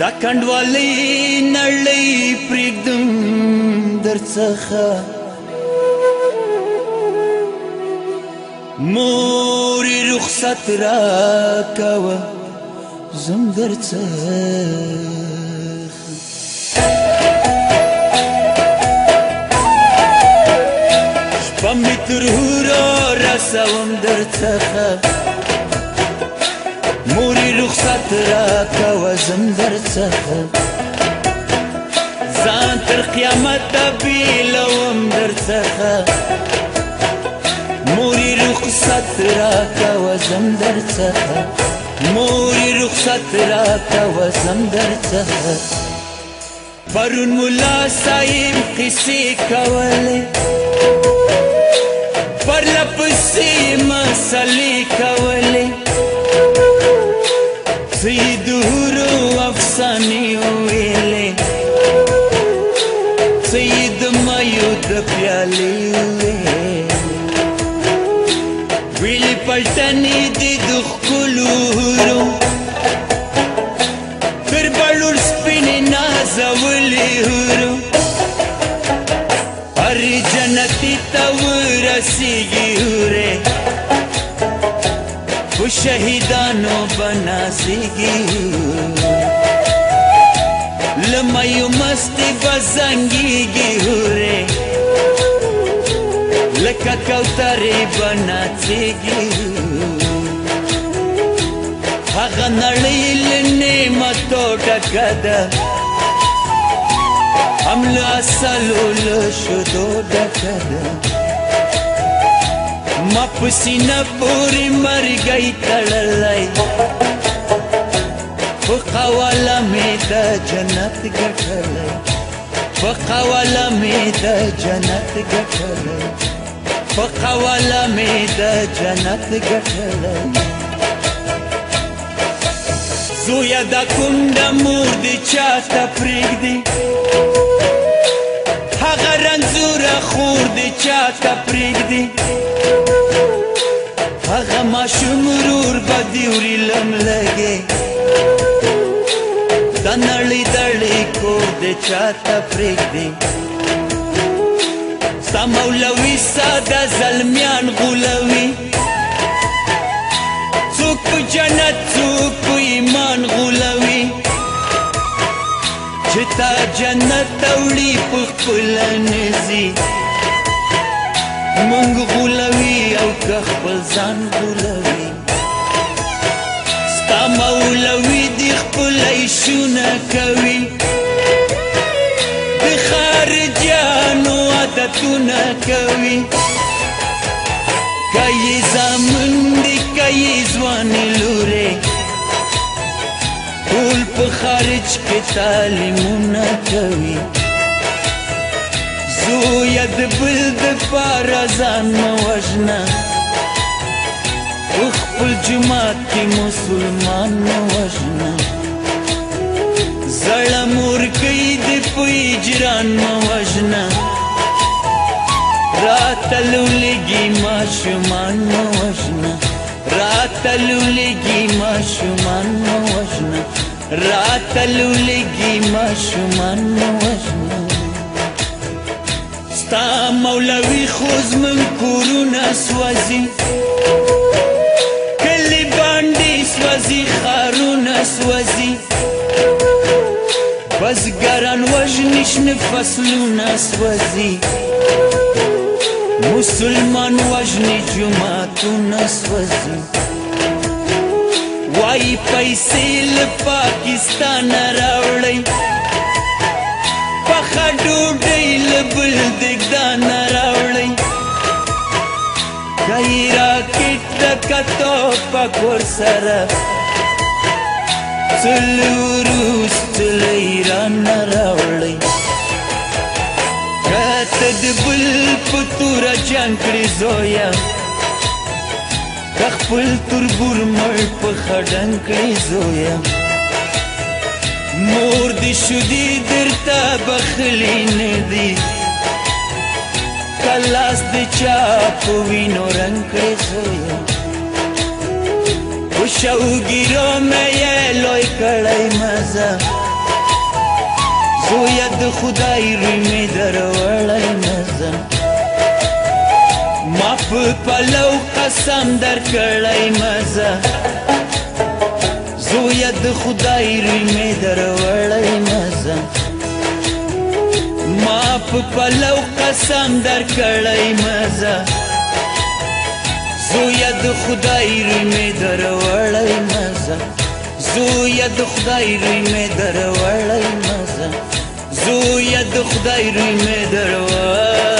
دا کندوالی نړۍ پرېږدم درڅخه مور رخصت را کوه زم درڅخه شپه مې تر هورو رسوم درڅخه موری رخصت را کوا زندر څخه ځان تر قیامت د بیلوم در څخه موری رخصت را کوا زندر څخه موری رخصت را کوا زندر څخه پرون مولا صاحب قصې کولې پر لپسې مسلې کولې پیالی وی ویلی پلتنی دی دخ کلورو پر بلور سپینی نازولی هرو اری جنتی تورسیگی هره و شهیدانو بناسیگی هره लमयो मस्ती बसंगी गी हुरे لکه کوترې بناڅېږي هغه نړۍ له نعمتو ډکه ده هم له اصلو له شیدو ډکه ده ما په سینه پورې مرګی تړلی په قواله مې د جنت ګټلی په قواله مې د جنت ګټلې په قواله مې د جنت ګټلې زویا د کوم د مور دی چاته پرېږدي هغه رنځوره خور دی چاته پرېږدي هغه ماشوم ورور به دې وري لم لګي کور د چاته پرېږدي ستا مولوي ساده زلمیان غولوي څوک په جنت څوک په ایمان غولوي چې تا جنت اوړي په خپله نه ځي موږ غولوي او که خپل ځان غولوي مولوي دي خپل عيشونه کوي کوي کای زمون دی کای ځوان لورې ټول په خارج کې تعلیمونه کوي زوی د بل د فارزان وژنه خپل جماعت کې مسلمان وژنه زړه مور کوي د پوی جران موجنه راتلولګي ماشومان نو وژنه راتلولګي ماشومان نو وژنه راتلولګي ماشومان نو وژنه ستا مولوي خوز من کورونه سوځي کلی باندې سوځي خارونه سوځي بزګران وژني شنه فصلونه سوځي مسلمان وژنې جماعتونه سوځي وای پیسې له پاکستان راوړي پخه ډوډۍ له بل دګدان راوړي کای راکټ کتو پکور سره څلورو څل په تورا جنگ کړی زویا خپل تربور مړ په خډنګ کړی زویا مور دې شدی درتا بخلی نه دی کلاس دې چا په وینو رنگ کړی زویا او شوګیرو مې لوی کړی مزه زویا د خدای ری مې درولای مزه په پلو قسم در کړای مزه زویا د خدای ری می در وړای مزه ما په پلو قسم در کړای مزه زویا د خدای ری می در وړای مزه زویا د خدای ری می در وړای مزه زویا د خدای ری می در وړای